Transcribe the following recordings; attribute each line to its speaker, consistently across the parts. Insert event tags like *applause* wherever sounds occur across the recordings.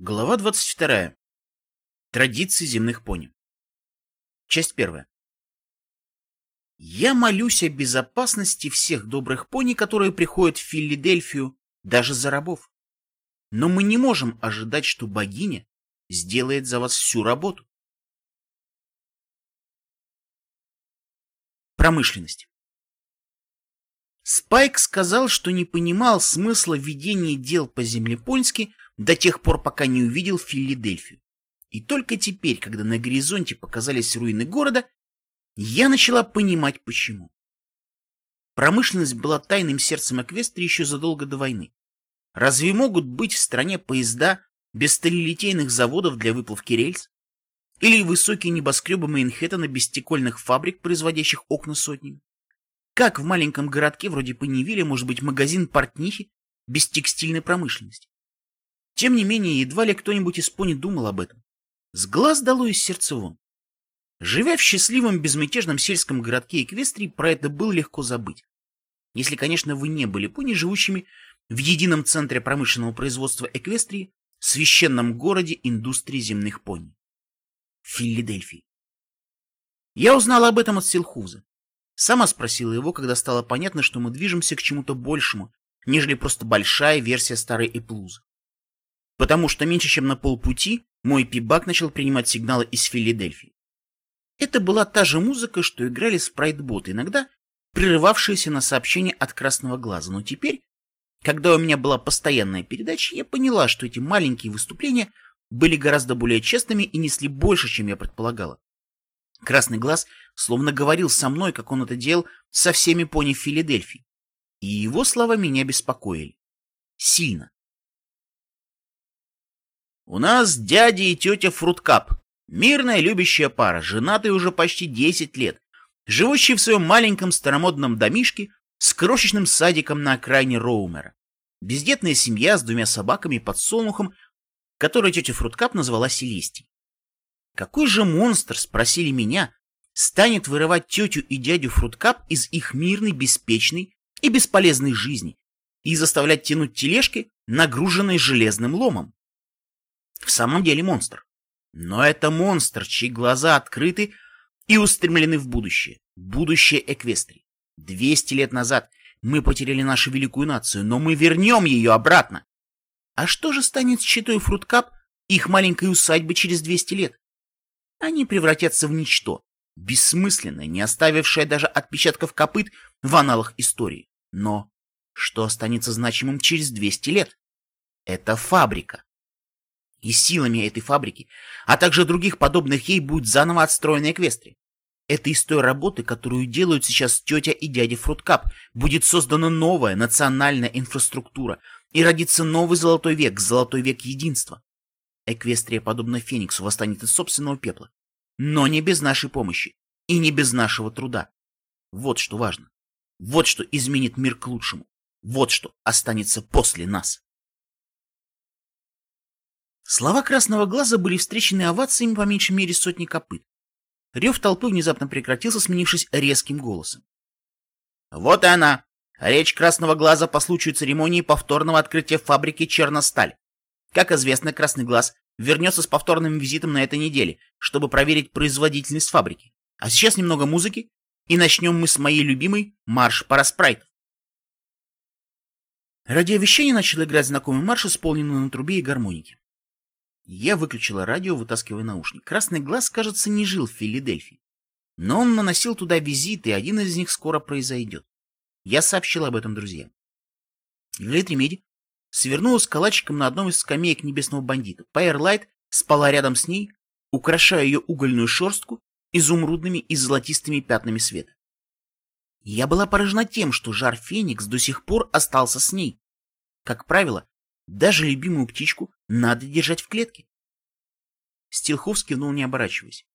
Speaker 1: Глава 22. Традиции земных пони. Часть первая. Я молюсь о безопасности всех добрых пони, которые приходят в Филадельфию, даже за рабов. Но мы не можем ожидать, что богиня сделает за вас всю работу. Промышленность. Спайк сказал, что не понимал смысла ведения дел по-землепольски до тех пор, пока не увидел Филадельфию. И только теперь, когда на горизонте показались руины города, я начала понимать, почему. Промышленность была тайным сердцем Эквестрии еще задолго до войны. Разве могут быть в стране поезда без сталелитейных заводов для выплавки рельс? Или высокие небоскребы Мейнхэттена без стекольных фабрик, производящих окна сотнями? Как в маленьком городке вроде Панивиля может быть магазин портнихи без текстильной промышленности? Тем не менее, едва ли кто-нибудь из пони думал об этом. С глаз дало из сердца вон. Живя в счастливом безмятежном сельском городке Эквестрии, про это было легко забыть. Если, конечно, вы не были пони, живущими в едином центре промышленного производства Эквестрии, священном городе индустрии земных пони. Филадельфии. Я узнала об этом от Силхуза. Сама спросила его, когда стало понятно, что мы движемся к чему-то большему, нежели просто большая версия старой Эплузы потому что меньше чем на полпути мой пибак начал принимать сигналы из Филадельфии. Это была та же музыка, что играли спрайтботы, иногда прерывавшиеся на сообщение от красного глаза. Но теперь, когда у меня была постоянная передача, я поняла, что эти маленькие выступления были гораздо более честными и несли больше, чем я предполагала. Красный глаз словно говорил со мной, как он это делал со всеми пони Филадельфии. И его слова меня беспокоили. Сильно. У нас дядя и тетя Фруткап. Мирная любящая пара, женатые уже почти 10 лет, живущие в своем маленьком старомодном домишке с крошечным садиком на окраине Роумера. Бездетная семья с двумя собаками и подсолнухом, которую тетя Фруткап назвала Селестией. Какой же монстр, спросили меня, станет вырывать тетю и дядю Фруткап из их мирной, беспечной и бесполезной жизни и заставлять тянуть тележки, нагруженные железным ломом? В самом деле монстр. Но это монстр, чьи глаза открыты и устремлены в будущее. Будущее Эквестрии. Двести лет назад мы потеряли нашу великую нацию, но мы вернем ее обратно. А что же станет с Читой Фруткап их маленькой усадьбы через двести лет? Они превратятся в ничто, бессмысленное, не оставившее даже отпечатков копыт в аналах истории. Но что останется значимым через двести лет? Это фабрика и силами этой фабрики, а также других подобных ей будет заново отстроена Эквестрия. Это из той работы, которую делают сейчас тетя и дядя Фруткап, будет создана новая национальная инфраструктура и родится новый золотой век, золотой век единства. Эквестрия, подобно Фениксу, восстанет из собственного пепла. Но не без нашей помощи и не без нашего труда. Вот что важно. Вот что изменит мир к лучшему. Вот что останется после нас. Слова красного глаза были встречены овациями по меньшей мере сотни копыт. Рев толпы внезапно прекратился, сменившись резким голосом. Вот и она! Речь красного глаза по случаю церемонии повторного открытия фабрики «Черносталь». Как известно, красный глаз вернется с повторным визитом на этой неделе, чтобы проверить производительность фабрики. А сейчас немного музыки, и начнем мы с моей любимой «Марш параспрайтов». Радиовещание начало играть знакомый марш, исполненный на трубе и гармонике. Я выключила радио, вытаскивая наушник. Красный глаз, кажется, не жил в Филадельфии. Но он наносил туда визиты, и один из них скоро произойдет. Я сообщил об этом друзьям. Лилит Ремеди свернулась калачиком на одном из скамеек небесного бандита. Пайерлайт спала рядом с ней, украшая ее угольную шерстку изумрудными и золотистыми пятнами света. Я была поражена тем, что жар Феникс до сих пор остался с ней. Как правило, даже любимую птичку надо держать в клетке. Стилхов кивнул, не оборачиваясь.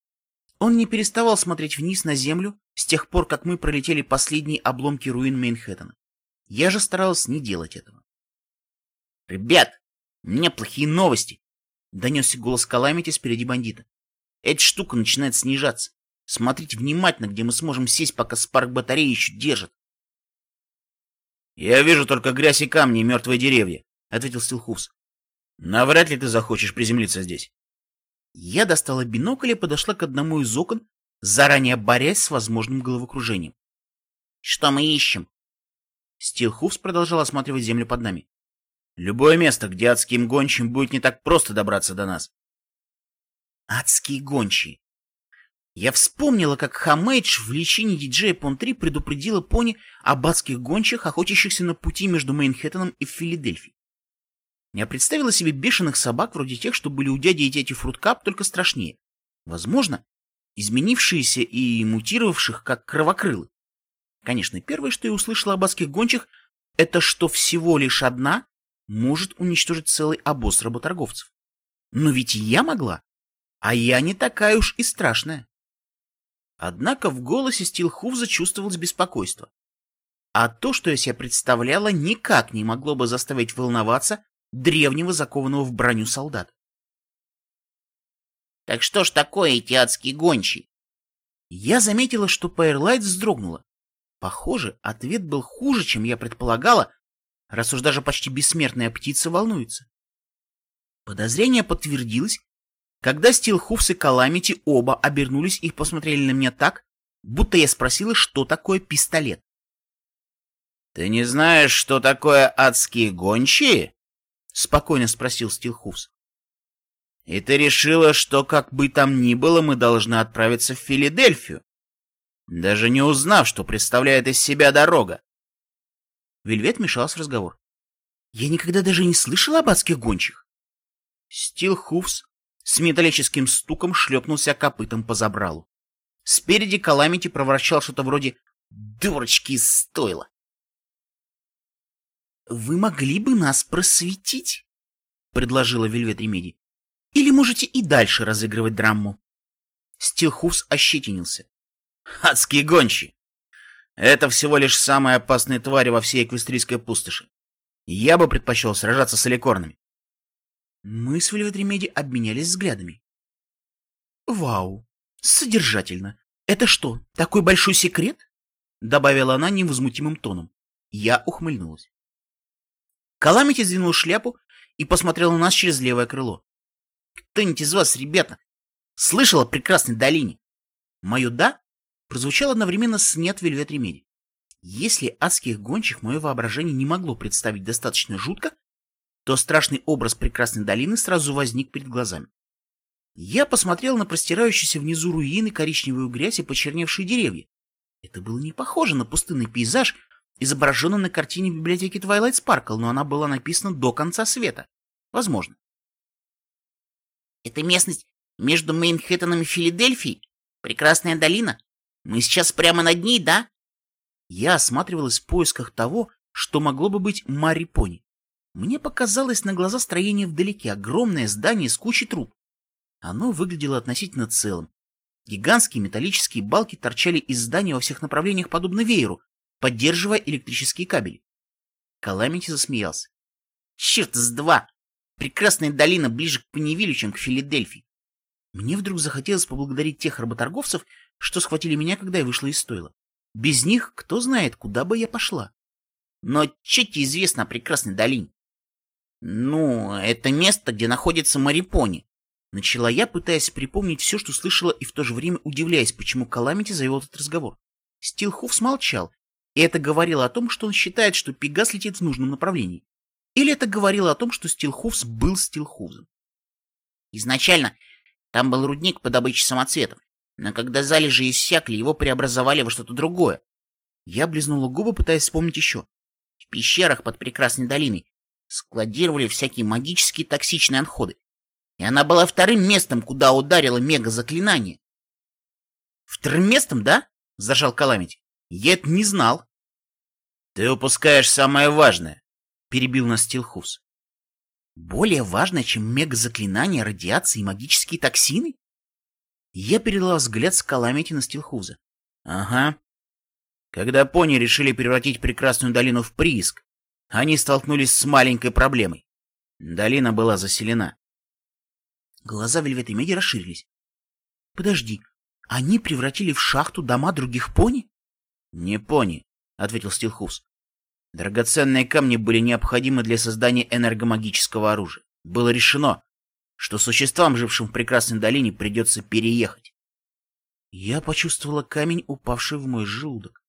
Speaker 1: Он не переставал смотреть вниз на землю с тех пор, как мы пролетели последние обломки руин Мейнхэттена. Я же старался не делать этого. «Ребят, у меня плохие новости!» — донесся голос Каламити спереди бандита. «Эта штука начинает снижаться. Смотрите внимательно, где мы сможем сесть, пока спарк батареи еще держит». «Я вижу только грязь и камни и мертвые деревья», ответил Стилхуфс. Навряд ли ты захочешь приземлиться здесь. Я достала бинокль и подошла к одному из окон, заранее борясь с возможным головокружением. Что мы ищем? Стилхуфс продолжал осматривать землю под нами. Любое место, где адским гончим будет не так просто добраться до нас. Адские гончие. Я вспомнила, как Хамейдж в лечении диджея Пон-3 предупредила пони об адских гончих, охотящихся на пути между Мейнхэттеном и Филадельфией. Я представила себе бешеных собак, вроде тех, что были у дяди и тети Фруткап, только страшнее. Возможно, изменившиеся и мутировавших, как кровокрылы. Конечно, первое, что я услышала об адских гончих, это что всего лишь одна может уничтожить целый обоз работорговцев. Но ведь я могла, а я не такая уж и страшная. Однако в голосе Стилхуфза чувствовалось беспокойство. А то, что я себе представляла, никак не могло бы заставить волноваться древнего закованного в броню солдат. «Так что ж такое эти адские гончие?» Я заметила, что Пайрлайт вздрогнула. Похоже, ответ был хуже, чем я предполагала, раз уж даже почти бессмертная птица волнуется. Подозрение подтвердилось, когда Стилхуфс и Каламити оба обернулись и посмотрели на меня так, будто я спросила, что такое пистолет. — Ты не знаешь, что такое адские гончие? — спокойно спросил Стилхуфс. — И ты решила, что, как бы там ни было, мы должны отправиться в Филадельфию, даже не узнав, что представляет из себя дорога. Вельвет мешался в разговор. Я никогда даже не слышал об адских гончих. Стилхуфс с металлическим стуком шлепнулся копытом по забралу. Спереди Каламити проворчал что-то вроде «дурочки из стойла». «Вы могли бы нас просветить?» — предложила Вельвет Ремеди. «Или можете и дальше разыгрывать драму?» Стилхуфс ощетинился. «Адские гончи! Это всего лишь самые опасные твари во всей эквестрийской пустоши. Я бы предпочел сражаться с аликорнами. Мы с Вельвет Ремеди обменялись взглядами. «Вау! Содержательно! Это что, такой большой секрет?» Добавила она невозмутимым тоном. Я ухмыльнулась. Каламити сдвинул шляпу и посмотрел на нас через левое крыло. «Кто-нибудь из вас, ребята, слышал о прекрасной долине?» Мое «да» прозвучало одновременно с «нет» Вельвет Ремеди. Если адских гончих мое воображение не могло представить достаточно жутко, то страшный образ прекрасной долины сразу возник перед глазами. Я посмотрел на простирающиеся внизу руины, коричневую грязь и почерневшие деревья. Это было не похоже на пустынный пейзаж, изображенный на картине в библиотеке Twilight Sparkle, но она была написана до конца света. Возможно. Это местность между Мейнхэттеном и Филадельфией? Прекрасная долина? Мы сейчас прямо над ней, да? Я осматривалась в поисках того, что могло бы быть Марипони. Мне показалось на глаза строение вдалеке, огромное здание с кучей труб. Оно выглядело относительно целым. Гигантские металлические балки торчали из здания во всех направлениях, подобно вееру, поддерживая электрические кабели. Каламити засмеялся. «Черт с два! Прекрасная долина ближе к Паневилю, чем к Филадельфии. Мне вдруг захотелось поблагодарить тех работорговцев, что схватили меня, когда я вышла из стойла. Без них кто знает, куда бы я пошла. Но что тебе известно о прекрасной долине? «Ну, это место, где находится Марипони», — начала я, пытаясь припомнить все, что слышала, и в то же время удивляясь, почему Каламити завел этот разговор. Стилхуф смолчал, и это говорило о том, что он считает, что Пегас летит в нужном направлении. Или это говорило о том, что Стилхуфс был Стилхуфсом. Изначально там был рудник по добыче самоцветов, но когда залежи иссякли, его преобразовали во что-то другое. Я облизнула губы, пытаясь вспомнить еще. В пещерах под прекрасной долиной складировали всякие магические токсичные отходы. И она была вторым местом, куда ударило мега-заклинание. «Вторым местом, да?» — зажал Каламити. «Я это не знал». «Ты упускаешь самое важное», — перебил нас Стилхус. «Более важное, чем мега-заклинание, радиация и магические токсины?» Я передала взгляд с Каламити на Стилхуза. «Ага. Когда пони решили превратить прекрасную долину в прииск, они столкнулись с маленькой проблемой. Долина была заселена. Глаза Вельвета Меди расширились. — Подожди, они превратили в шахту дома других пони? — Не пони, — ответил Стилхус. Драгоценные камни были необходимы для создания энергомагического оружия. было решено, что существам, жившим в прекрасной долине, придется переехать. Я почувствовала камень, упавший в мой желудок.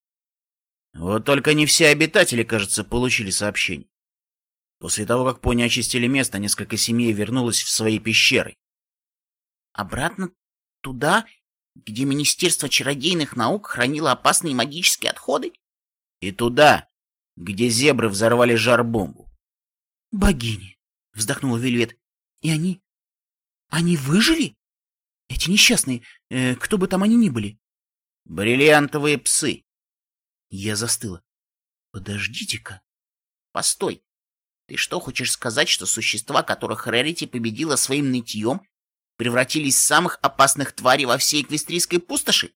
Speaker 1: Вот только не все обитатели, кажется, получили сообщение. После того, как пони очистили место, несколько семей вернулось в свои пещеры.
Speaker 2: Обратно туда, где Министерство чародейных наук хранило опасные магические отходы?
Speaker 1: И туда, где зебры взорвали жар-бомбу.
Speaker 3: Богини, вздохнула Вельвет. И они... они выжили? Эти несчастные, э, кто бы там они ни были.
Speaker 1: Бриллиантовые псы.
Speaker 3: Я застыла. Подождите-ка.
Speaker 2: Постой. Ты что, хочешь сказать, что существа, которых Рерити победила своим нытьем, превратились в самых опасных тварей во всей эквестрийской пустоши?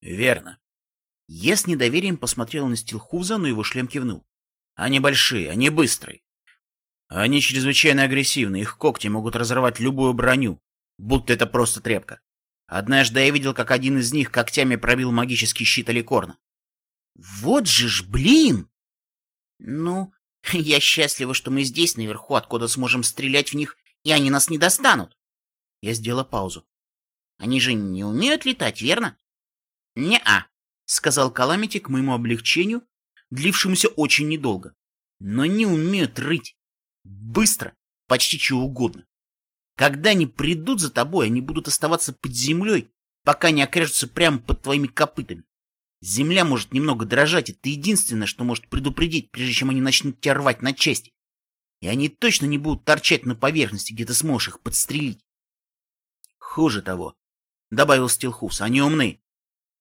Speaker 1: Верно.
Speaker 3: Я с недоверием посмотрел на Стилхуза, но его шлем кивнул.
Speaker 1: Они большие, они быстрые. Они чрезвычайно агрессивны, их когти могут разорвать любую броню, будто это просто тряпка. Однажды я видел, как один из них когтями пробил магический щит Аликорна.
Speaker 2: Вот же ж, блин! Ну, *laughs* я счастлива, что мы здесь, наверху, откуда сможем стрелять в них, и они нас не достанут. Я сделала паузу. Они же не умеют летать, верно?
Speaker 3: Не-а, сказал Каламити к моему облегчению, длившемуся очень недолго. Но не умеют рыть. Быстро, почти чего угодно. Когда они придут за тобой, они будут оставаться под землей, пока не окажутся прямо под твоими копытами. Земля может немного дрожать, это единственное, что может предупредить, прежде чем они начнут тебя рвать на части. И они точно не будут торчать на поверхности, где ты сможешь их подстрелить. Хуже того, — добавил Стилхус, — они умны.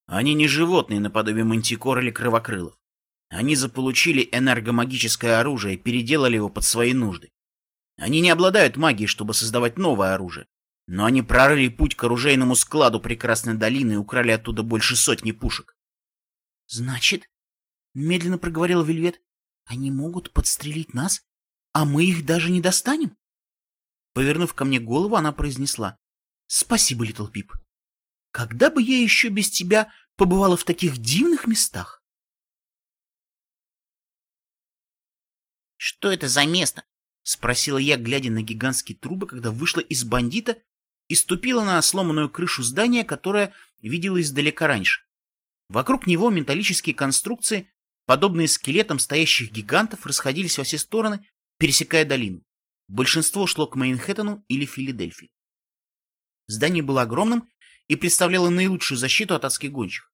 Speaker 3: Они не животные наподобие мантикор или кровокрылов. Они заполучили энергомагическое оружие и переделали его под свои нужды. Они не обладают магией, чтобы создавать новое оружие, но они прорыли путь к оружейному складу Прекрасной долины и украли оттуда больше сотни пушек. — Значит, — медленно проговорил Вельвет, — они могут подстрелить нас, а мы их даже не достанем? Повернув ко мне голову, она произнесла. — Спасибо, Литл Пип. Когда бы я еще без тебя побывала в таких дивных местах?
Speaker 2: — Что это за место?
Speaker 3: — спросила я, глядя на гигантские трубы, когда вышла из бандита и ступила на сломанную крышу здания, которое видела издалека раньше. Вокруг него металлические конструкции, подобные скелетам стоящих гигантов, расходились во все стороны, пересекая долину. Большинство шло к Мейнхэттену или Филадельфии. Здание было огромным и представляло наилучшую защиту от адских гончих.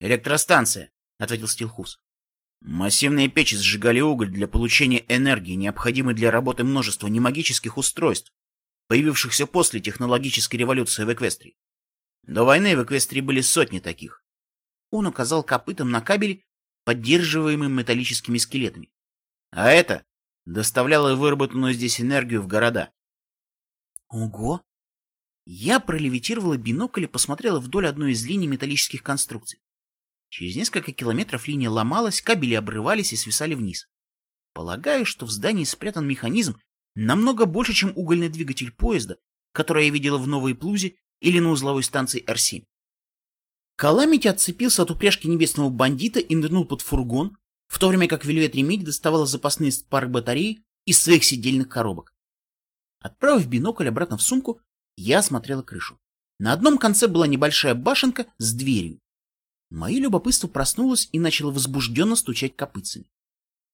Speaker 3: «Электростанция», — ответил Стилхус. «Массивные печи сжигали уголь для получения энергии, необходимой для работы множества немагических устройств, появившихся после технологической революции в Эквестрии. До войны в Эквестрии были сотни таких. Он указал копытом на кабель, поддерживаемый металлическими скелетами. А это доставляло выработанную здесь энергию в города. Ого! Я пролевитировала бинокль и посмотрела вдоль одной из линий металлических конструкций. Через несколько километров линия ломалась, кабели обрывались и свисали вниз. Полагаю, что в здании спрятан механизм намного больше, чем угольный двигатель поезда, который я видела в Новой Плузе или на узловой станции Р-7. Каламити отцепился от упряжки небесного бандита и нырнул под фургон, в то время как Вельвет Ремедь доставала запасные пары батареи из своих сидельных коробок. Отправив бинокль обратно в сумку, я осмотрела крышу. На одном конце была небольшая башенка с дверью. Мое любопытство проснулось и начало возбужденно стучать копытцами.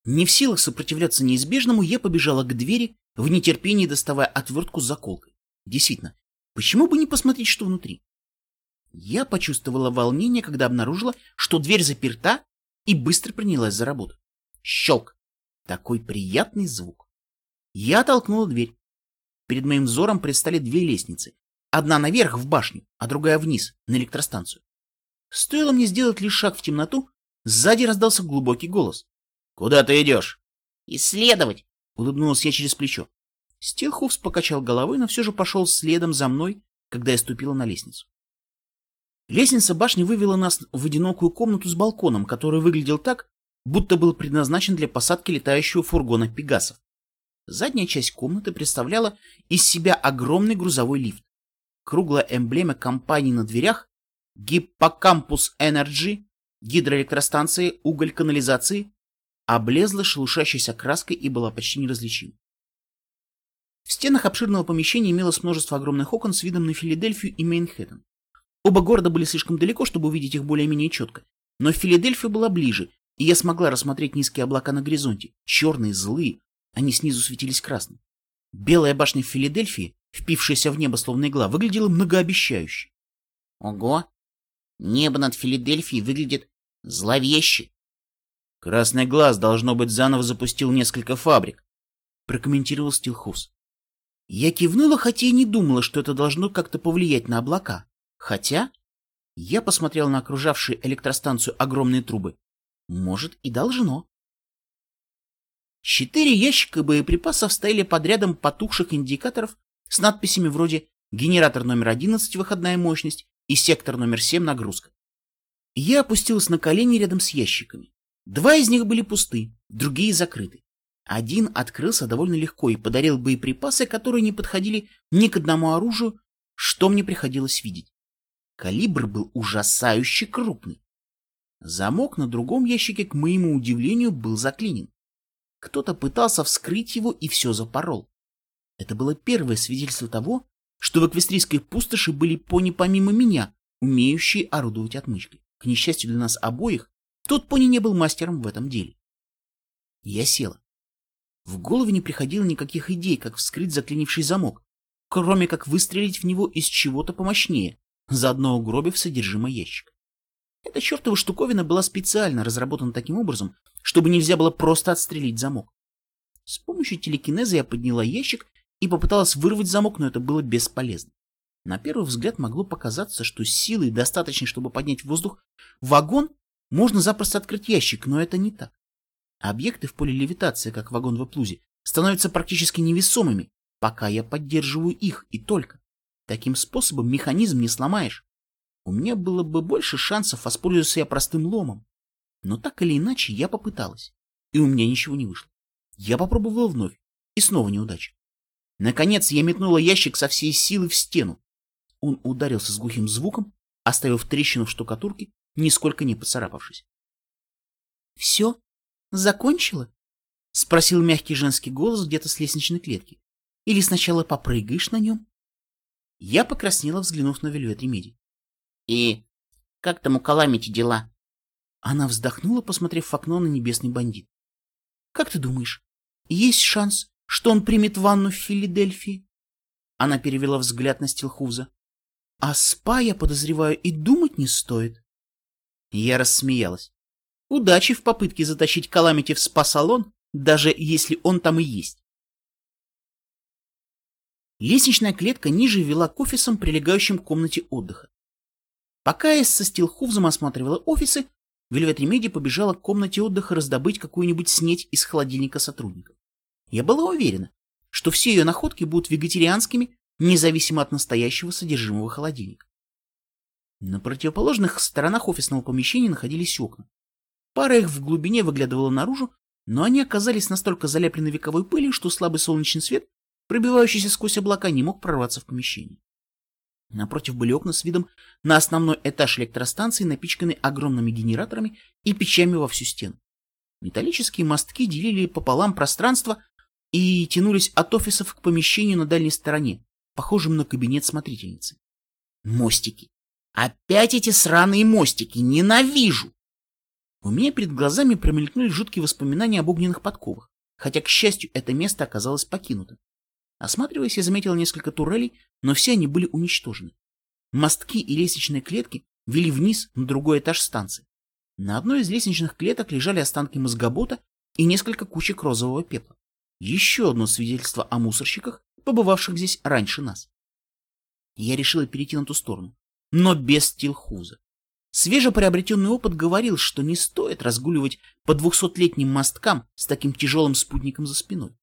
Speaker 3: Не в силах сопротивляться неизбежному, я побежала к двери, в нетерпении доставая отвертку с заколкой. Действительно, почему бы не посмотреть, что внутри? Я почувствовала волнение, когда обнаружила, что дверь заперта, и быстро принялась за работу. Щелк! Такой приятный звук. Я толкнула дверь. Перед моим взором предстали две лестницы. Одна наверх в башню, а другая вниз, на электростанцию. Стоило мне сделать лишь шаг в темноту, сзади раздался глубокий голос. — Куда ты идешь?
Speaker 2: — Исследовать!
Speaker 3: — улыбнулась я через плечо. Стилхуфс покачал головой, но все же пошел следом за мной, когда я ступила на лестницу. Лестница башни вывела нас в одинокую комнату с балконом, который выглядел так, будто был предназначен для посадки летающего фургона «Пегасов». Задняя часть комнаты представляла из себя огромный грузовой лифт. Круглая эмблема компании на дверях, Гиппокампус Энерджи, гидроэлектростанции, уголь, канализации, облезла шелушащейся краской и была почти неразличима. В стенах обширного помещения имелось множество огромных окон с видом на Филадельфию и Мейнхэттен. Оба города были слишком далеко, чтобы увидеть их более-менее четко, но Филадельфия была ближе, и я смогла рассмотреть низкие облака на горизонте, черные, злые, они снизу светились красным. Белая башня Филадельфии, впившаяся в небо словно игла, выглядела многообещающе.
Speaker 2: Ого! Небо над Филадельфией выглядит зловеще.
Speaker 3: Красный глаз, должно быть, заново запустил несколько фабрик, прокомментировал Стилхус. Я кивнула, хотя и не думала, что это должно как-то повлиять на облака. Хотя я посмотрел на окружавшие электростанцию огромные трубы. Может, и должно. Четыре ящика боеприпасов стояли под рядом потухших индикаторов с надписями вроде «Генератор номер 11, выходная мощность» и «Сектор номер 7, нагрузка». Я опустился на колени рядом с ящиками. Два из них были пусты, другие закрыты. Один открылся довольно легко и подарил боеприпасы, которые не подходили ни к одному оружию, что мне приходилось видеть. Калибр был ужасающе крупный. Замок на другом ящике, к моему удивлению, был заклинен. Кто-то пытался вскрыть его и все запорол. Это было первое свидетельство того, что в эквестрийской пустоши были пони помимо меня, умеющие орудовать отмычкой. К несчастью для нас обоих, тот пони не был мастером в этом деле. Я села. В голову не приходило никаких идей, как вскрыть заклинивший замок, кроме как выстрелить в него из чего-то помощнее, заодно угробив содержимое ящика. Эта чертова штуковина была специально разработана таким образом, чтобы нельзя было просто отстрелить замок. С помощью телекинеза я подняла ящик и попыталась вырвать замок, но это было бесполезно. На первый взгляд могло показаться, что силой, достаточной, чтобы поднять в воздух вагон, можно запросто открыть ящик, но это не так. Объекты в поле левитации, как вагон в Эплузе, становятся практически невесомыми, пока я поддерживаю их и только. Таким способом механизм не сломаешь. У меня было бы больше шансов воспользоваться я простым ломом. Но так или иначе я попыталась, и у меня ничего не вышло. Я попробовала вновь, и снова неудача. Наконец я метнула ящик со всей силы в стену. Он ударился с глухим звуком, оставив трещину в штукатурке, нисколько не поцарапавшись. — Все? Закончила? — спросил мягкий женский голос где-то с лестничной клетки. — Или сначала попрыгаешь на нем? Я покраснела, взглянув на Вельвет Ремеди.
Speaker 2: — И как там у Каламити дела?
Speaker 3: Она вздохнула, посмотрев в окно на небесный бандит. — Как ты думаешь, есть шанс, что он примет ванну в Филадельфии? Она перевела взгляд на Стилхуза. — А спа, я подозреваю, и думать не стоит. Я рассмеялась. Удачи в попытке затащить Каламити в спа-салон, даже если он там и есть. Лестничная клетка ниже вела к офисам, прилегающим к комнате отдыха. Пока я со Стилхузом осматривала офисы, Вельвет Ремеди побежала к комнате отдыха раздобыть какую-нибудь снеть из холодильника сотрудников. Я была уверена, что все ее находки будут вегетарианскими, независимо от настоящего содержимого холодильника. На противоположных сторонах офисного помещения находились окна. Пара их в глубине выглядывала наружу, но они оказались настолько залеплены вековой пылью, что слабый солнечный свет, пробивающийся сквозь облака, не мог прорваться в помещение. Напротив были окна с видом на основной этаж электростанции, напичканный огромными генераторами и печами во всю стену. Металлические мостки делили пополам пространство и тянулись от офисов к помещению на дальней стороне, похожим на кабинет смотрительницы. Мостики. Опять эти сраные мостики. Ненавижу! У меня перед глазами промелькнули жуткие воспоминания об огненных подковах, хотя, к счастью, это место оказалось покинуто. Осматриваясь, я заметил несколько турелей, но все они были уничтожены. Мостки и лестничные клетки вели вниз на другой этаж станции. На одной из лестничных клеток лежали останки мозгобота и несколько кучек розового пепла. Еще одно свидетельство о мусорщиках, побывавших здесь раньше нас. Я решила перейти на ту сторону, но без Тилхуза. Свежеприобретенный опыт говорил, что не стоит разгуливать по двухсотлетним мосткам с таким тяжелым спутником за спиной.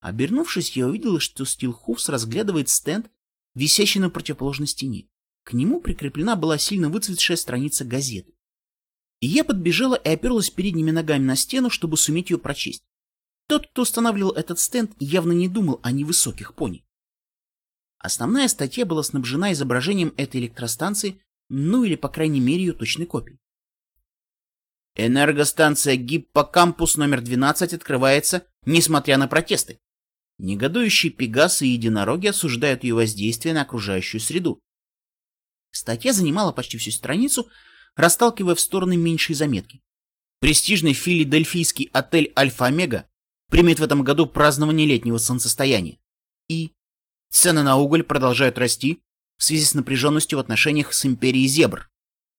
Speaker 3: Обернувшись, я увидела, что Стилхуфс разглядывает стенд, висящий на противоположной стене. К нему прикреплена была сильно выцветшая страница газеты. И я подбежала и оперлась передними ногами на стену, чтобы суметь ее прочесть. Тот, кто устанавливал этот стенд, явно не думал о невысоких пони. Основная статья была снабжена изображением этой электростанции, ну или, по крайней мере, ее точной копией. Энергостанция Гиппокампус номер 12 открывается, несмотря на протесты. Негодующие пегасы и единороги осуждают ее воздействие на окружающую среду. Статья занимала почти всю страницу, расталкивая в стороны меньшие заметки. Престижный филадельфийский отель «Альфа-Омега» примет в этом году празднование летнего солнцестояния. И цены на уголь продолжают расти в связи с напряженностью в отношениях с империей Зебр.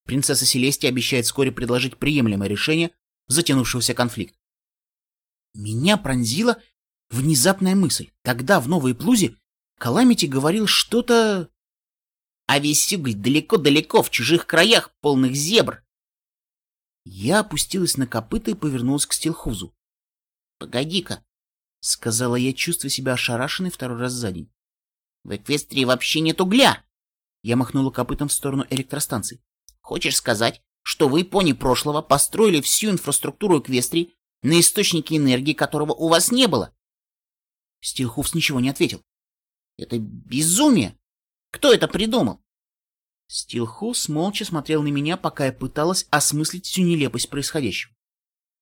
Speaker 3: Принцесса Селестия обещает вскоре предложить приемлемое решение затянувшегося конфликта. Меня пронзила внезапная мысль. Тогда в Новой Плузе Каламити говорил что-то... А весь уголь далеко-далеко, в чужих краях, полных зебр. Я опустилась на копыта и повернулась к Стилхузу. — Погоди-ка, — сказала я, чувствуя себя ошарашенной второй раз за день. — В Эквестрии вообще нет угля! Я махнула копытом в сторону электростанции. — Хочешь сказать, что вы, пони прошлого, построили всю инфраструктуру Эквестрии на источнике энергии, которого у вас не было? Стилхуфс ничего не ответил. Это безумие! Кто это придумал? Стилхуфс молча смотрел на меня, пока я пыталась осмыслить всю нелепость происходящего.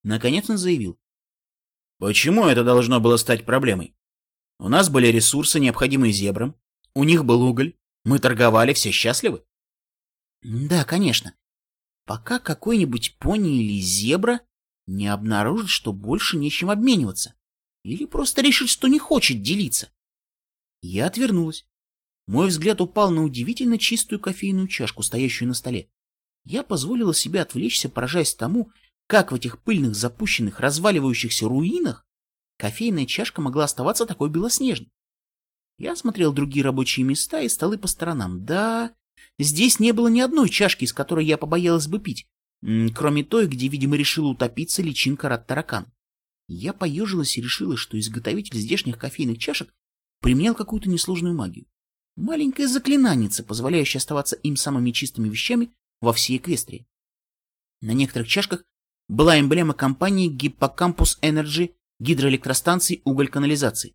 Speaker 3: Наконец он заявил. Почему это должно было стать проблемой? У нас были ресурсы, необходимые зебрам. У них был уголь. Мы торговали, все счастливы? Да, конечно. Пока какой-нибудь пони или зебра не обнаружит, что больше нечем обмениваться. Или просто решит, что не хочет делиться. Я отвернулась. Мой взгляд упал на удивительно чистую кофейную чашку, стоящую на столе. Я позволила себе отвлечься, поражаясь тому, как в этих пыльных, запущенных, разваливающихся руинах кофейная чашка могла оставаться такой белоснежной. Я осмотрел другие рабочие места и столы по сторонам. Да, здесь не было ни одной чашки, из которой я побоялась бы пить, кроме той, где, видимо, решила утопиться личинка рад-таракана. Я поежилась и решила, что изготовитель здешних кофейных чашек применял какую-то несложную магию. Маленькое заклинаньице, позволяющая оставаться им самыми чистыми вещами во всей Эквестрии. На некоторых чашках была эмблема компании Гиппокампус Энерджи гидроэлектростанций уголь-канализации.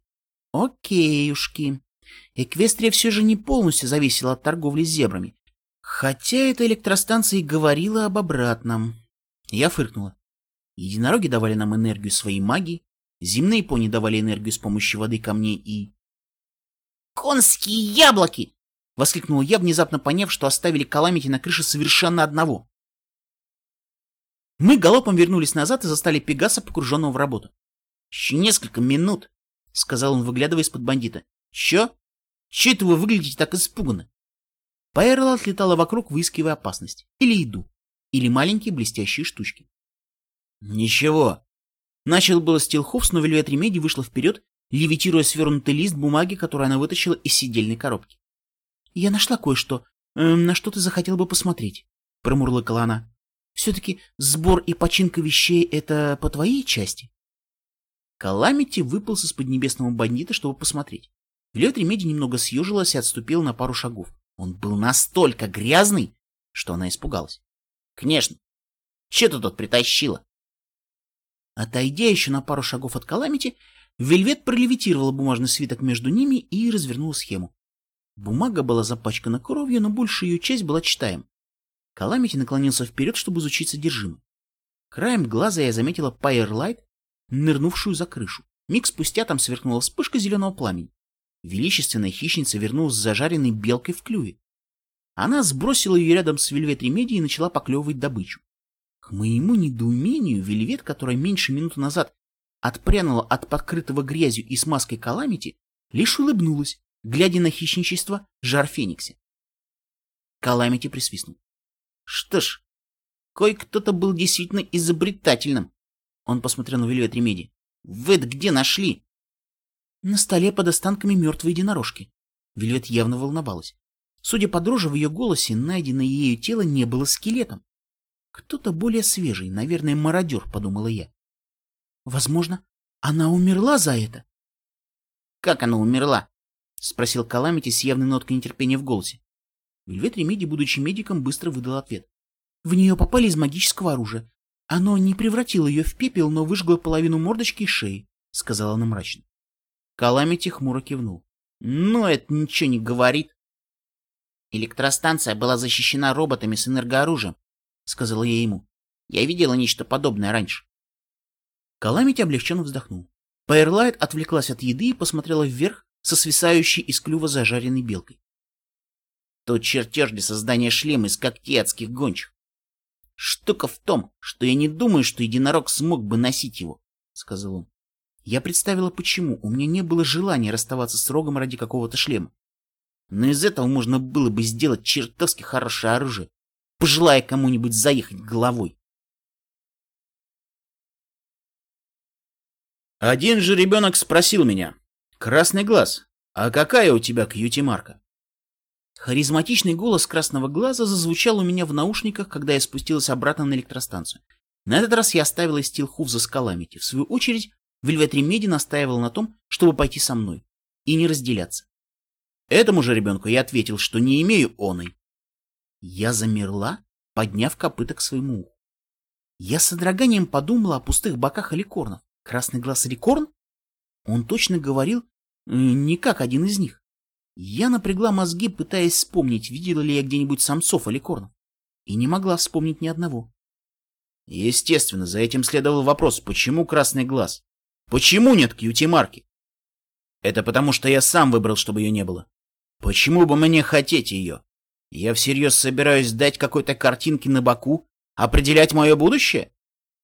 Speaker 3: Окейушки. Эквестрия все же не полностью зависела от торговли с зебрами. Хотя эта электростанция и говорила об обратном. Я фыркнула. Единороги давали нам энергию своей магии, земные пони давали энергию с помощью воды, камней и... «Конские яблоки!» — воскликнул я, внезапно поняв, что оставили Каламити на крыше совершенно одного. Мы галопом вернулись назад и застали Пегаса, погруженного в работу. «Еще несколько минут», — сказал он, выглядывая из-под бандита. «Че? Че это вы выглядите так испуганно?» Пайерла отлетала вокруг, выискивая опасность. Или еду. Или маленькие блестящие штучки. «Ничего». Начал было Стилхофс, но Вельвет Ремеди вышла вперед, левитируя свернутый лист бумаги, который она вытащила из сидельной коробки. «Я нашла кое-что, э, на что ты захотел бы посмотреть», — промурлыкала она. «Все-таки сбор и починка вещей — это по твоей части?» Каламити выполз из-под небесного бандита, чтобы посмотреть. Вельвет Ремеди немного съежилась и отступила на пару шагов. Он был настолько грязный, что она испугалась. «Конечно! Че ты тут притащила?» Отойдя еще на пару шагов от Каламити, Вельвет пролевитировала бумажный свиток между ними и развернула схему. Бумага была запачкана кровью, но большая ее часть была читаем. Каламити наклонился вперед, чтобы изучить содержимое. Краем глаза я заметила Пайерлайт, нырнувшую за крышу. Миг спустя там сверкнула вспышка зеленого пламени. Величественная хищница вернулась с зажаренной белкой в клюве. Она сбросила ее рядом с Вельвет Ремеди и начала поклевывать добычу. К моему недоумению, Вельвет, которая меньше минуты назад отпрянула от покрытого грязью и смазкой Каламити, лишь улыбнулась, глядя на хищничество жар-фениксе. Каламити присвистнул. Что ж, кое-кто-то был действительно изобретательным. Он посмотрел на Вельвет Ремеди. Вы где нашли? На столе под останками мертвой единорожки. Вельвет явно волновалась. Судя по дрожи в ее голосе, найденное ею тело не было скелетом. Кто-то более свежий, наверное, мародер, подумала я. Возможно, она умерла за это. Как она умерла? Спросил Каламити с явной ноткой нетерпения в голосе. Вельвет Ремеди, будучи медиком, быстро выдал ответ. В нее попали из магического оружия. Оно не превратило ее в пепел, но выжгло половину мордочки и шеи, сказала она мрачно. Каламити хмуро кивнул. Но это ничего не говорит. Электростанция была защищена роботами с энергооружием. — сказала я ему. «Я видела нечто подобное раньше». Каламити облегченно вздохнул. Пайерлайт отвлеклась от еды и посмотрела вверх со свисающей из клюва зажаренной белкой. Тот чертеж для создания шлема из когтей адских гончих. Штука в том, что я не думаю, что единорог смог бы носить его, — сказал он. Я представила, почему. У меня не было желания расставаться с рогом ради какого-то шлема. Но из этого можно было бы сделать чертовски хорошее оружие, пожелая кому-нибудь заехать головой. Один же ребенок спросил меня, «Красный глаз, а какая у тебя кьюти-марка?» Харизматичный голос красного глаза зазвучал у меня в наушниках, когда я спустилась обратно на электростанцию. На этот раз я оставила Стилхув за скаламити. В свою очередь, Вельвет Ремеди настаивал на том, чтобы пойти со мной и не разделяться. Этому же ребенку я ответил, что не имею оной. Я замерла, подняв копыта к своему уху. Я с содроганием подумала о пустых боках аликорнов. Красный глаз аликорн? Он точно говорил э, не как один из них. Я напрягла мозги, пытаясь вспомнить, видела ли я где-нибудь самцов аликорнов, и не могла вспомнить ни одного. Естественно, за этим следовал вопрос, почему красный глаз? Почему нет кьюти-марки? Это потому, что я сам выбрал, чтобы ее не было. Почему бы мне хотеть ее? Я всерьез собираюсь дать какой-то картинке на боку, определять мое будущее?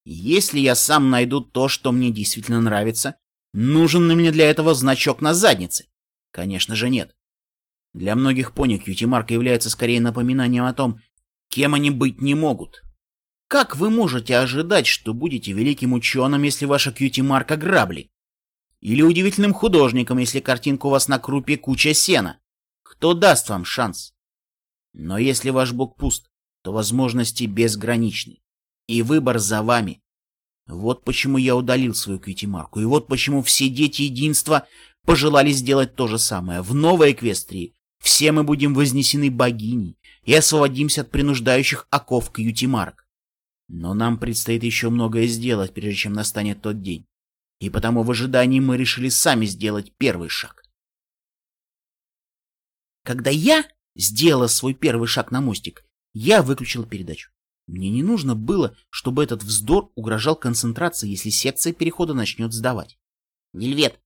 Speaker 3: Если я сам найду то, что мне действительно нравится, нужен ли мне для этого значок на заднице? Конечно же нет. Для многих пони кьюти-марка является скорее напоминанием о том, кем они быть не могут. Как вы можете ожидать, что будете великим ученым, если ваша кьюти-марка грабли? Или удивительным художником, если картинка у вас на крупе куча сена? Кто даст вам шанс? Но если ваш бог пуст, то возможности безграничны. И выбор за вами. Вот почему я удалил свою кьюти-марку. И вот почему все дети единства пожелали сделать то же самое. В новой Эквестрии все мы будем вознесены богиней и освободимся от принуждающих оков кьюти-марк. Но нам предстоит еще многое сделать, прежде чем настанет тот день. И потому в ожидании мы решили сами сделать первый шаг. Когда я сделала свой первый шаг на мостик, я выключила передачу. Мне не нужно было, чтобы этот вздор угрожал концентрации, если секция перехода начнет сдавать. Вельвет,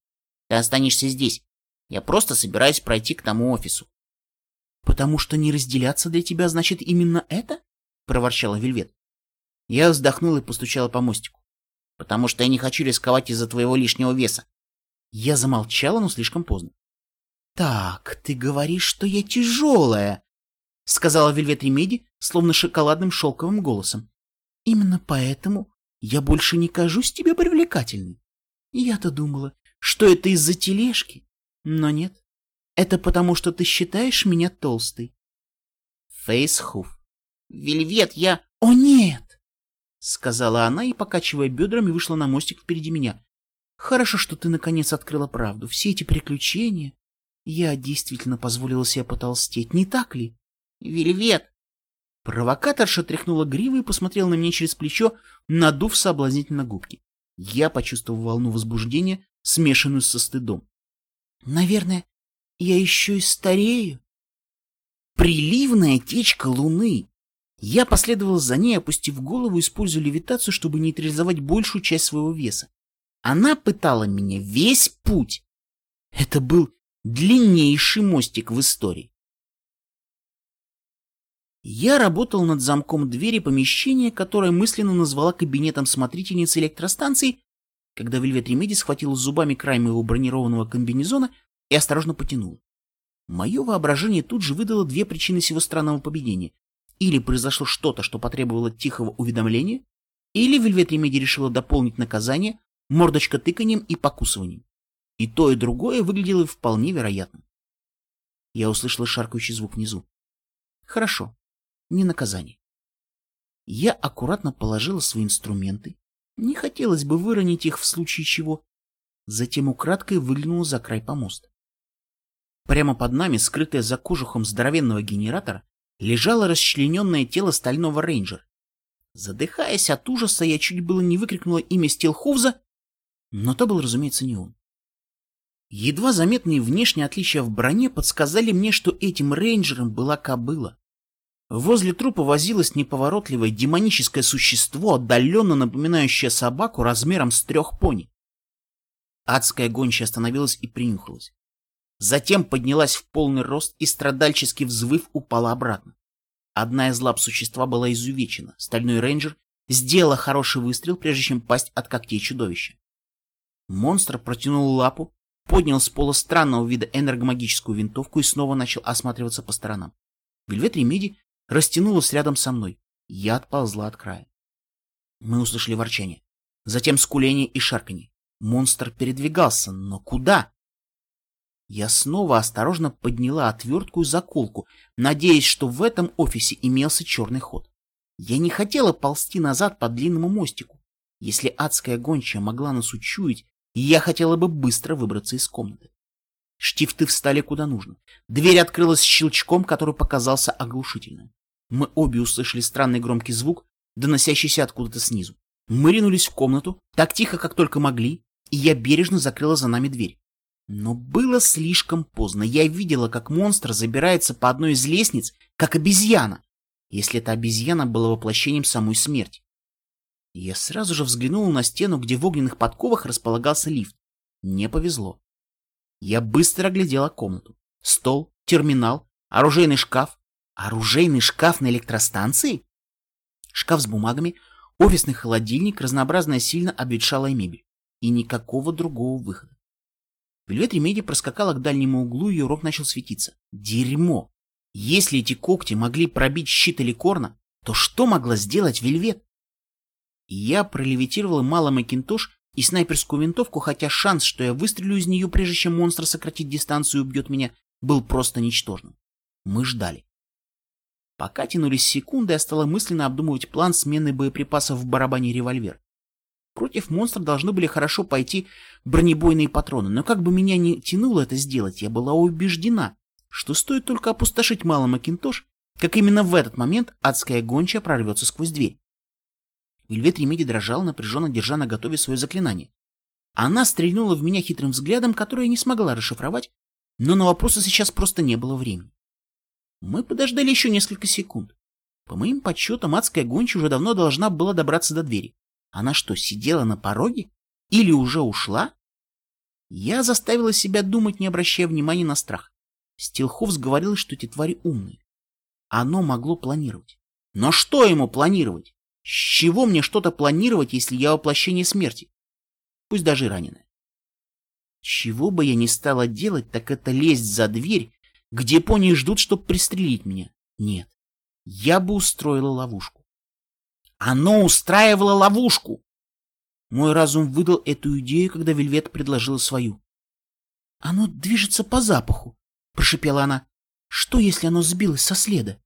Speaker 3: ты останешься здесь. Я просто собираюсь пройти к тому офису. — Потому что не разделяться для тебя значит именно это? — проворчала Вельвет. Я вздохнул и постучала по мостику. — Потому что я не хочу рисковать из-за твоего лишнего веса. Я замолчала, но слишком поздно. — Так, ты говоришь, что я тяжелая, — сказала Вельвет Ремеди, словно шоколадным шелковым голосом. — Именно поэтому я больше не кажусь тебе привлекательной. Я-то думала, что это из-за тележки. Но нет, это потому, что ты считаешь меня толстой. Фейсхуф. Вельвет, я... О, нет! Сказала она и, покачивая бедрами, вышла на мостик впереди меня. Хорошо, что ты наконец открыла правду. Все эти приключения... Я действительно позволила себе потолстеть, не так ли? Вельвет! Провокаторша тряхнула гривой и посмотрела на меня через плечо, надув соблазнительно губки. Я почувствовал волну возбуждения, смешанную со стыдом. Наверное, я еще и старею. Приливная течка луны. Я последовал за ней, опустив голову, используя левитацию, чтобы нейтрализовать большую часть своего веса. Она пытала меня весь путь. Это был длиннейший мостик в истории. Я работала над замком двери помещения, которое мысленно назвала кабинетом смотрительницы электростанции, когда Вельвет Ремеди схватила зубами край моего бронированного комбинезона и осторожно потянула. Мое воображение тут же выдало две причины сего странного поведения. Или произошло что-то, что потребовало тихого уведомления, или Вельвет Ремеди решила дополнить наказание мордочкотыканием и покусыванием. И то, и другое выглядело вполне вероятным. Я услышала шаркающий звук внизу. Хорошо не наказание. Я аккуратно положила свои инструменты. Не хотелось бы выронить их в случае чего. Затем украдкой выглянула за край помоста. Прямо под нами, скрытое за кожухом здоровенного генератора, лежало расчлененное тело стального рейнджера. Задыхаясь от ужаса, я чуть было не выкрикнула имя Стилховза, но то был, разумеется, не он. Едва заметные внешние отличия в броне подсказали мне, что этим рейнджером была кобыла. Возле трупа возилось неповоротливое демоническое существо, отдаленно напоминающее собаку размером с трех пони. Адская гончая остановилась и принюхалась. Затем поднялась в полный рост и, страдальчески взвыв, упала обратно. Одна из лап существа была изувечена. Стальной рейнджер сделала хороший выстрел, прежде чем пасть от когтей чудовища. Монстр протянул лапу, поднял с пола странного вида энергомагическую винтовку и снова начал осматриваться по сторонам. Вельвет Ремиди растянулась рядом со мной. Я отползла от края. Мы услышали ворчание. Затем скуление и шарканье. Монстр передвигался, но куда? Я снова осторожно подняла отвертку и заколку, надеясь, что в этом офисе имелся черный ход. Я не хотела ползти назад по длинному мостику. Если адская гончая могла нас учуять, я хотела бы быстро выбраться из комнаты. Штифты встали куда нужно. Дверь открылась щелчком, который показался оглушительным. Мы обе услышали странный громкий звук, доносящийся откуда-то снизу. Мы ринулись в комнату, так тихо, как только могли, и я бережно закрыла за нами дверь. Но было слишком поздно. Я видела, как монстр забирается по одной из лестниц, как обезьяна, если эта обезьяна была воплощением самой смерти. Я сразу же взглянула на стену, где в огненных подковах располагался лифт. Не повезло. Я быстро оглядела комнату. Стол, терминал, оружейный шкаф. Оружейный шкаф на электростанции? Шкаф с бумагами, офисный холодильник, разнообразная сильно обветшалая мебель. И никакого другого выхода. Вельвет Ремеди проскакала к дальнему углу, и ее рог начал светиться. Дерьмо! Если эти когти могли пробить щит или корна, то что могла сделать Вельвет? Я пролевитировала мало Макинтош и снайперскую винтовку, хотя шанс, что я выстрелю из нее, прежде чем монстр сократит дистанцию и убьет меня, был просто ничтожным. Мы ждали. Пока тянулись секунды, я стала мысленно обдумывать план смены боеприпасов в барабане револьвер. Против монстра должны были хорошо пойти бронебойные патроны, но как бы меня ни тянуло это сделать, я была убеждена, что стоит только опустошить мало Макинтош, как именно в этот момент адская гончая прорвется сквозь дверь. Вельвет Ремиди дрожал, напряженно держа на готове свое заклинание. Она стрельнула в меня хитрым взглядом, который я не смогла расшифровать, но на вопросы сейчас просто не было времени. Мы подождали еще несколько секунд. По моим подсчетам, адская гончая уже давно должна была добраться до двери. Она что, сидела на пороге? Или уже ушла? Я заставила себя думать, не обращая внимания на страх. Стилховс говорил, что эти твари умные. Оно могло планировать. Но что ему планировать? С чего мне что-то планировать, если я воплощение смерти? Пусть даже раненое. Чего бы я ни стала делать, так это лезть за дверь, где пони ждут, чтобы пристрелить меня. Нет, я бы устроила ловушку. Оно устраивало ловушку. Мой разум выдал эту идею, когда Вельвет предложила свою. «Оно движется по запаху», — прошипела она. «Что, если оно сбилось со следа?»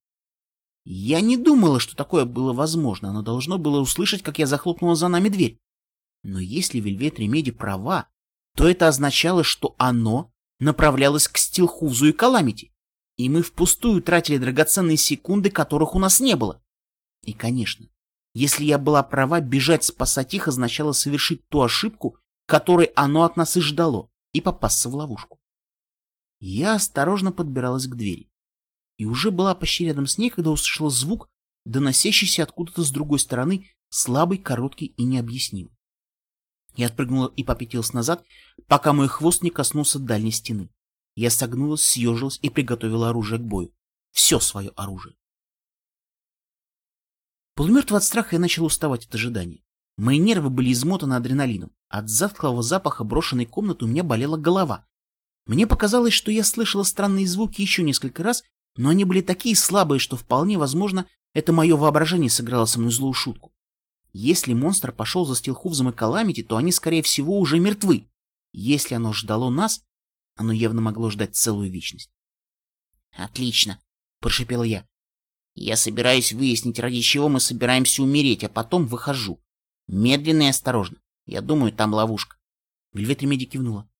Speaker 3: Я не думала, что такое было возможно. Оно должно было услышать, как я захлопнула за нами дверь. Но если Вельвет Ремеди права, то это означало, что оно направлялось к Стилхузу и Каламити, и мы впустую тратили драгоценные секунды, которых у нас не было. И, конечно, если я была права, бежать спасать их означало совершить ту ошибку, которой оно от нас и ждало, и попасться в ловушку. Я осторожно подбиралась к двери. И уже была почти рядом с ней, когда услышала звук, доносящийся откуда-то с другой стороны, слабый, короткий и необъяснимый. Я отпрыгнула и попятилась назад, пока мой хвост не коснулся дальней стены. Я согнулась, съежилась и приготовила оружие к бою. Все свое оружие. Полумертв от страха я начал уставать от ожидания. Мои нервы были измотаны адреналином. От затхлого запаха брошенной комнаты у меня болела голова. Мне показалось, что я слышала странные звуки еще несколько раз, но они были такие слабые, что вполне возможно, это мое воображение сыграло со мной злую шутку. Если монстр пошел за Стилхувзом и Каламити, то они, скорее всего, уже мертвы. Если оно ждало нас, оно явно могло ждать целую вечность. — Отлично, — прошипел я. Я собираюсь выяснить, ради чего мы собираемся умереть, а потом выхожу. Медленно и осторожно. Я думаю, там ловушка. Вельвет Ремеди кивнула.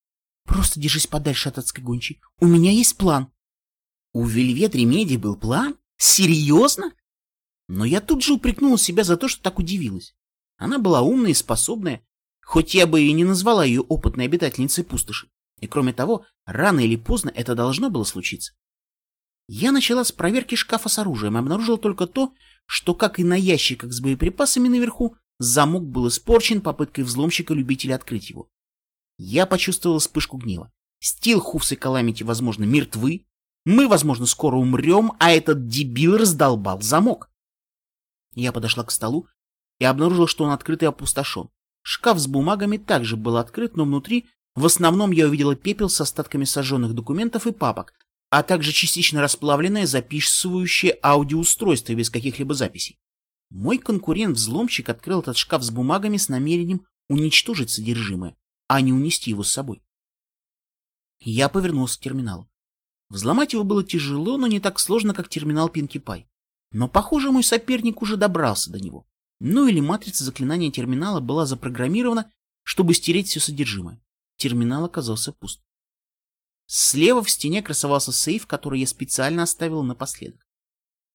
Speaker 3: Просто держись подальше от адской гончей. У меня есть план. У Вельвет Ремеди был план? Серьезно? Но я тут же упрекнул себя за то, что так удивилась. Она была умная и способная, хоть я бы и не назвала ее опытной обитательницей пустоши. И кроме того, рано или поздно это должно было случиться. Я начала с проверки шкафа с оружием и обнаружила только то, что, как и на ящиках с боеприпасами наверху, замок был испорчен попыткой взломщика-любителя открыть его. Я почувствовал вспышку гнева. Стил, Хувс и Каламити, возможно, мертвы. Мы, возможно, скоро умрем, а этот дебил раздолбал замок. Я подошла к столу и обнаружила, что он открыт и опустошен. Шкаф с бумагами также был открыт, но внутри в основном я увидела пепел с остатками сожженных документов и папок, а также частично расплавленное записывающее аудиоустройство без каких-либо записей. Мой конкурент-взломщик открыл этот шкаф с бумагами с намерением уничтожить содержимое, а не унести его с собой. Я повернулся к терминалу. Взломать его было тяжело, но не так сложно, как терминал Пинки Пай. Но, похоже, мой соперник уже добрался до него. Ну или матрица заклинания терминала была запрограммирована, чтобы стереть все содержимое. Терминал оказался пуст. Слева в стене красовался сейф, который я специально оставил напоследок.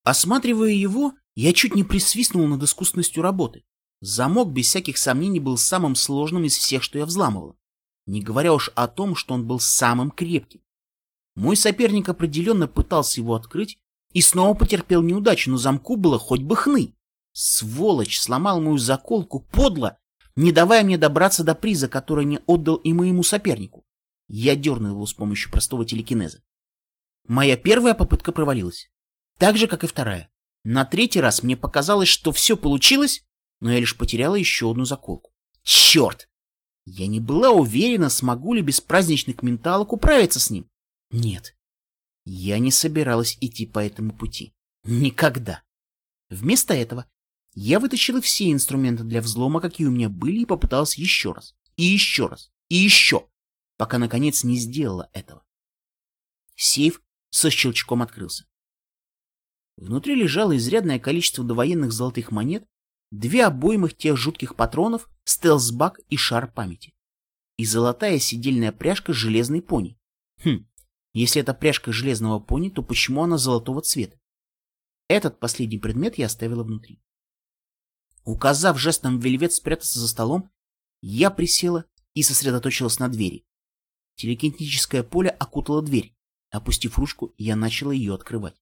Speaker 3: Осматривая его, я чуть не присвистнул над искусственностью работы. Замок, без всяких сомнений, был самым сложным из всех, что я взламывал. Не говоря уж о том, что он был самым крепким. Мой соперник определенно пытался его открыть и снова потерпел неудачу, но замку было хоть бы хны. Сволочь сломал мою заколку подло, не давая мне добраться до приза, который не отдал и моему сопернику. Я дернул его с помощью простого телекинеза. Моя первая попытка провалилась. Так же, как и вторая. На третий раз мне показалось, что все получилось, но я лишь потеряла еще одну заколку. Черт! Я не была уверена, смогу ли без праздничных менталок управиться с ним. Нет, я не собиралась идти по этому пути. Никогда. Вместо этого я вытащила все инструменты для взлома, какие у меня были, и попыталась еще раз, и еще раз, и еще, пока, наконец, не сделала этого. Сейф со щелчком открылся. Внутри лежало изрядное количество довоенных золотых монет, две обоймых тех жутких патронов, стелсбак и шар памяти. И золотая сидельная пряжка железной пони. Хм, если это пряжка железного пони, то почему она золотого цвета? Этот последний предмет я оставила внутри. Указав жестом Вельвет спрятаться за столом, я присела и сосредоточилась на двери. Телекинетическое поле окутало дверь. Опустив ручку, я начала ее открывать.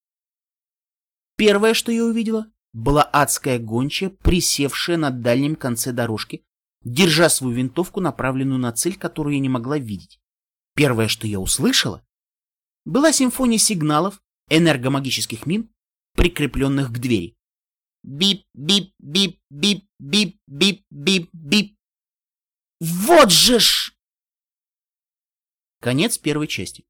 Speaker 3: Первое, что я увидела, была адская гончая, присевшая на дальнем конце дорожки, держа свою винтовку, направленную на цель, которую я не могла видеть. Первое, что я услышала, была симфония сигналов энергомагических мин, прикрепленных к двери. Бип, бип, бип, бип, бип, бип, бип, бип. Вот же ж! Конец первой части.